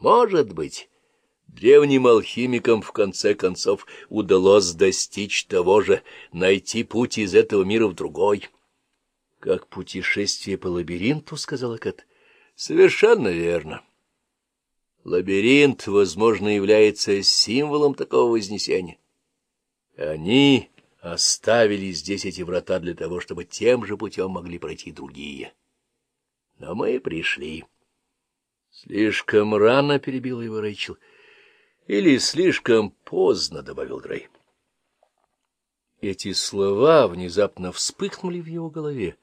Может быть, древним алхимикам в конце концов удалось достичь того же, найти путь из этого мира в другой. — Как путешествие по лабиринту, — сказала Кэт. — Совершенно верно. Лабиринт, возможно, является символом такого вознесения. Они оставили здесь эти врата для того, чтобы тем же путем могли пройти другие. Но мы пришли. Слишком рано перебил его Рэйчел. Или слишком поздно, — добавил Грей. Эти слова внезапно вспыхнули в его голове,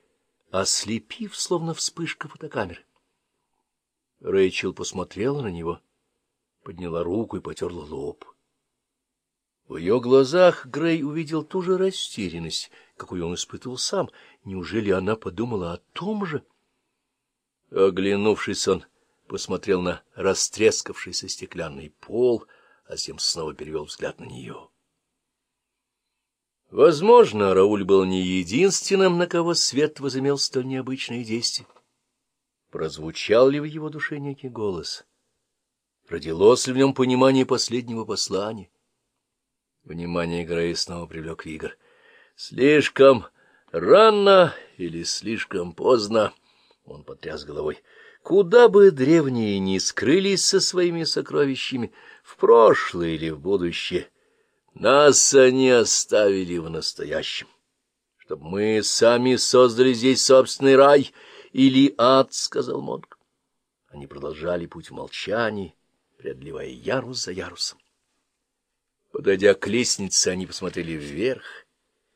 ослепив, словно вспышка фотокамеры. Рэйчел посмотрела на него, подняла руку и потерла лоб. В ее глазах Грей увидел ту же растерянность, какую он испытывал сам. Неужели она подумала о том же? Оглянувшись, он посмотрел на растрескавшийся стеклянный пол, а затем снова перевел взгляд на нее. Возможно, Рауль был не единственным, на кого свет возымел столь необычное действие. Прозвучал ли в его душе некий голос? Родилось ли в нем понимание последнего послания? Внимание Грей снова привлек Вигр. «Слишком рано или слишком поздно?» Он потряс головой. «Куда бы древние ни скрылись со своими сокровищами, в прошлое или в будущее, нас они оставили в настоящем, чтобы мы сами создали здесь собственный рай или ад», — сказал Монг. Они продолжали путь в молчании, преодолевая ярус за ярусом. Подойдя к лестнице, они посмотрели вверх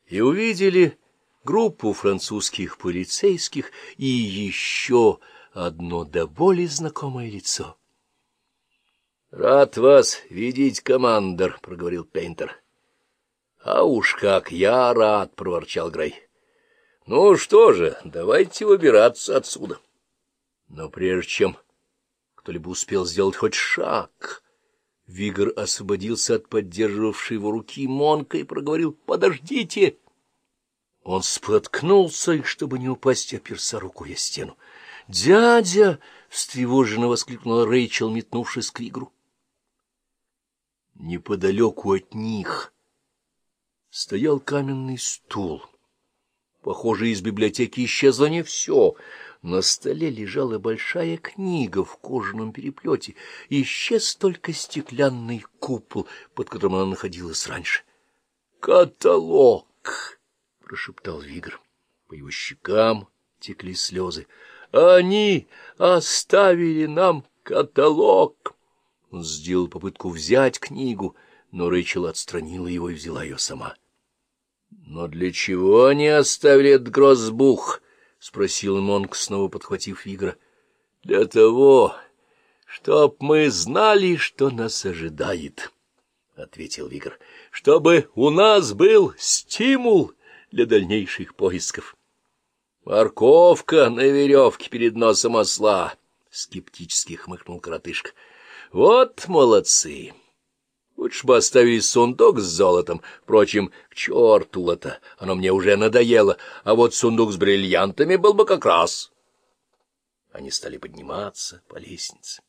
и увидели группу французских полицейских и еще одно до боли знакомое лицо. — Рад вас видеть, командор, — проговорил Пейнтер. — А уж как я рад, — проворчал Грей. — Ну что же, давайте выбираться отсюда. Но прежде чем кто-либо успел сделать хоть шаг... Вигр освободился от поддерживавшей его руки Монка и проговорил «Подождите!» Он споткнулся, и, чтобы не упасть, оперся рукой о стену. «Дядя!» — встревоженно воскликнула Рэйчел, метнувшись к Вигру. Неподалеку от них стоял каменный стул. Похоже, из библиотеки исчезло не все — на столе лежала большая книга в кожаном переплете, исчез только стеклянный купол, под которым она находилась раньше. «Каталог!» — прошептал Вигр. По его щекам текли слезы. «Они оставили нам каталог!» Он сделал попытку взять книгу, но Рэйчел отстранила его и взяла ее сама. «Но для чего они оставили этот грозбух?» — спросил Монк, снова подхватив Вигра. — Для того, чтоб мы знали, что нас ожидает, — ответил Вигр, — чтобы у нас был стимул для дальнейших поисков. — Морковка на веревке перед носом осла, — скептически хмыкнул коротышка. — Вот молодцы! Лучше бы оставили сундук с золотом. Впрочем, к черту это, оно мне уже надоело, а вот сундук с бриллиантами был бы как раз. Они стали подниматься по лестнице.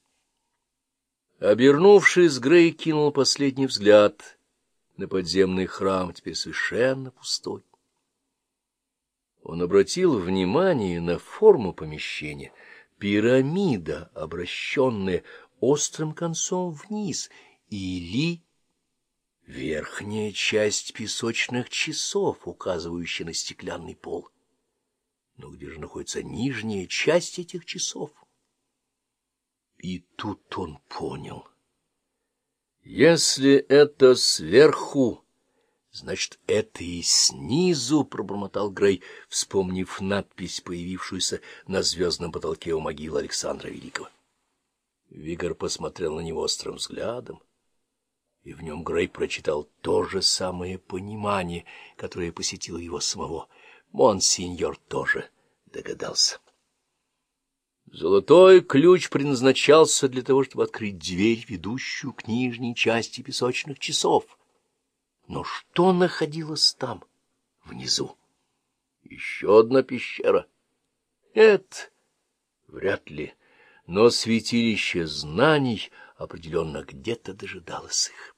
Обернувшись, Грей кинул последний взгляд на подземный храм, теперь совершенно пустой. Он обратил внимание на форму помещения. Пирамида, обращенная острым концом вниз — или верхняя часть песочных часов, указывающая на стеклянный пол. Но где же находится нижняя часть этих часов? И тут он понял. Если это сверху, значит, это и снизу, — пробормотал Грей, вспомнив надпись, появившуюся на звездном потолке у могилы Александра Великого. Вигор посмотрел на него острым взглядом и в нем Грей прочитал то же самое понимание, которое посетило его самого. Монсеньор тоже догадался. Золотой ключ предназначался для того, чтобы открыть дверь, ведущую к нижней части песочных часов. Но что находилось там, внизу? Еще одна пещера? Нет, вряд ли. но святилище знаний определенно где-то дожидалось их.